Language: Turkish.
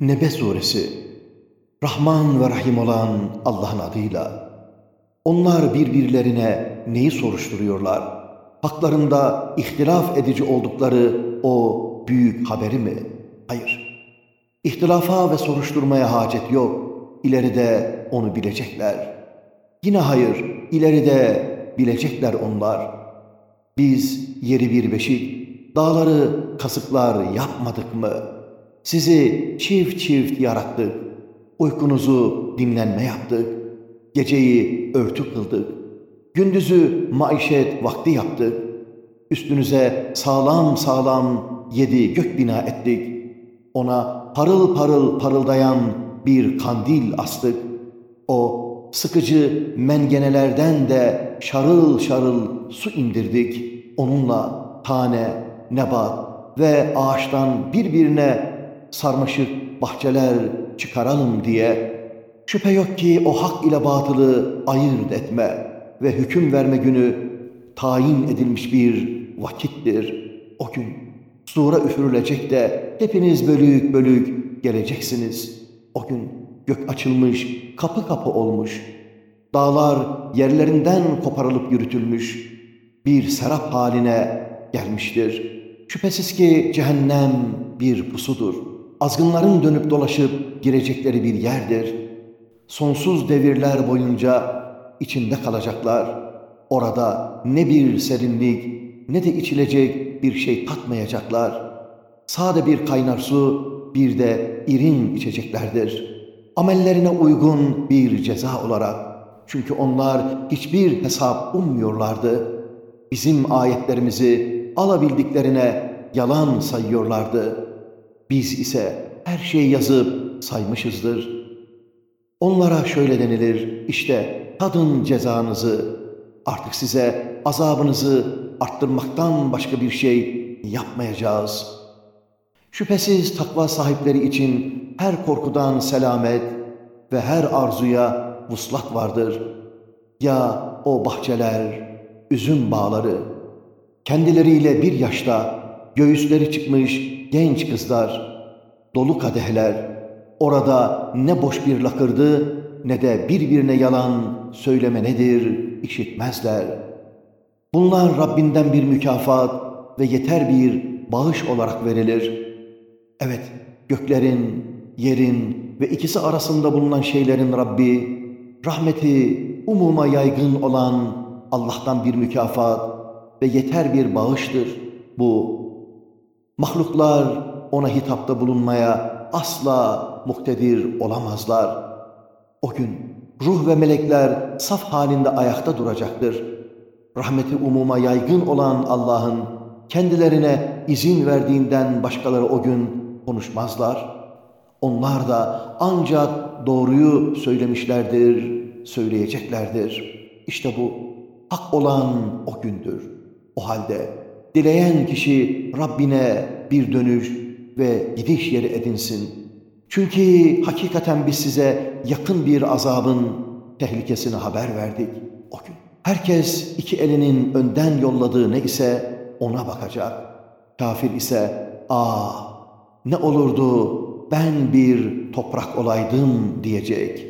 Nebe suresi Rahman ve Rahim olan Allah'ın adıyla onlar birbirlerine neyi soruşturuyorlar? Haklarında ihtilaf edici oldukları o büyük haberi mi? Hayır. İhtilafa ve soruşturmaya hacet yok. İleride onu bilecekler. Yine hayır, ileride bilecekler onlar. Biz yeri bir beşik, dağları kasıklar yapmadık mı?'' Sizi çift çift yarattık. Uykunuzu dinlenme yaptık. Geceyi örtü kıldık. Gündüzü maişet vakti yaptık. Üstünüze sağlam sağlam yedi gök bina ettik. Ona parıl parıl parıldayan bir kandil astık. O sıkıcı mengenelerden de şarıl şarıl su indirdik. Onunla tane, nebat ve ağaçtan birbirine sarmaşık bahçeler çıkaralım diye şüphe yok ki o hak ile batılı ayırt etme ve hüküm verme günü tayin edilmiş bir vakittir. O gün sura üfürülecek de hepiniz bölük bölük geleceksiniz. O gün gök açılmış, kapı kapı olmuş. Dağlar yerlerinden koparılıp yürütülmüş. Bir serap haline gelmiştir. Şüphesiz ki cehennem bir pusudur.'' Azgınların dönüp dolaşıp girecekleri bir yerdir. Sonsuz devirler boyunca içinde kalacaklar. Orada ne bir serinlik ne de içilecek bir şey tatmayacaklar. Sade bir kaynar su, bir de irin içeceklerdir. Amellerine uygun bir ceza olarak. Çünkü onlar hiçbir hesap ummuyorlardı. Bizim ayetlerimizi alabildiklerine yalan sayıyorlardı.'' Biz ise her şeyi yazıp saymışızdır. Onlara şöyle denilir, işte tadın cezanızı, artık size azabınızı arttırmaktan başka bir şey yapmayacağız. Şüphesiz takva sahipleri için her korkudan selamet ve her arzuya vuslat vardır. Ya o bahçeler, üzüm bağları, kendileriyle bir yaşta göğüsleri çıkmış genç kızlar, dolu kadehler, orada ne boş bir lakırdı ne de birbirine yalan söyleme nedir işitmezler. Bunlar Rabbinden bir mükafat ve yeter bir bağış olarak verilir. Evet, göklerin, yerin ve ikisi arasında bulunan şeylerin Rabbi, rahmeti umuma yaygın olan Allah'tan bir mükafat ve yeter bir bağıştır. Bu Mahluklar ona hitapta bulunmaya asla muktedir olamazlar. O gün ruh ve melekler saf halinde ayakta duracaktır. Rahmeti umuma yaygın olan Allah'ın kendilerine izin verdiğinden başkaları o gün konuşmazlar. Onlar da ancak doğruyu söylemişlerdir, söyleyeceklerdir. İşte bu hak olan o gündür. O halde Dileyen kişi Rabbine bir dönüş ve gidiş yeri edinsin. Çünkü hakikaten biz size yakın bir azabın tehlikesini haber verdik o gün. Herkes iki elinin önden yolladığı ne ise ona bakacak. Kafir ise aa ne olurdu ben bir toprak olaydım diyecek.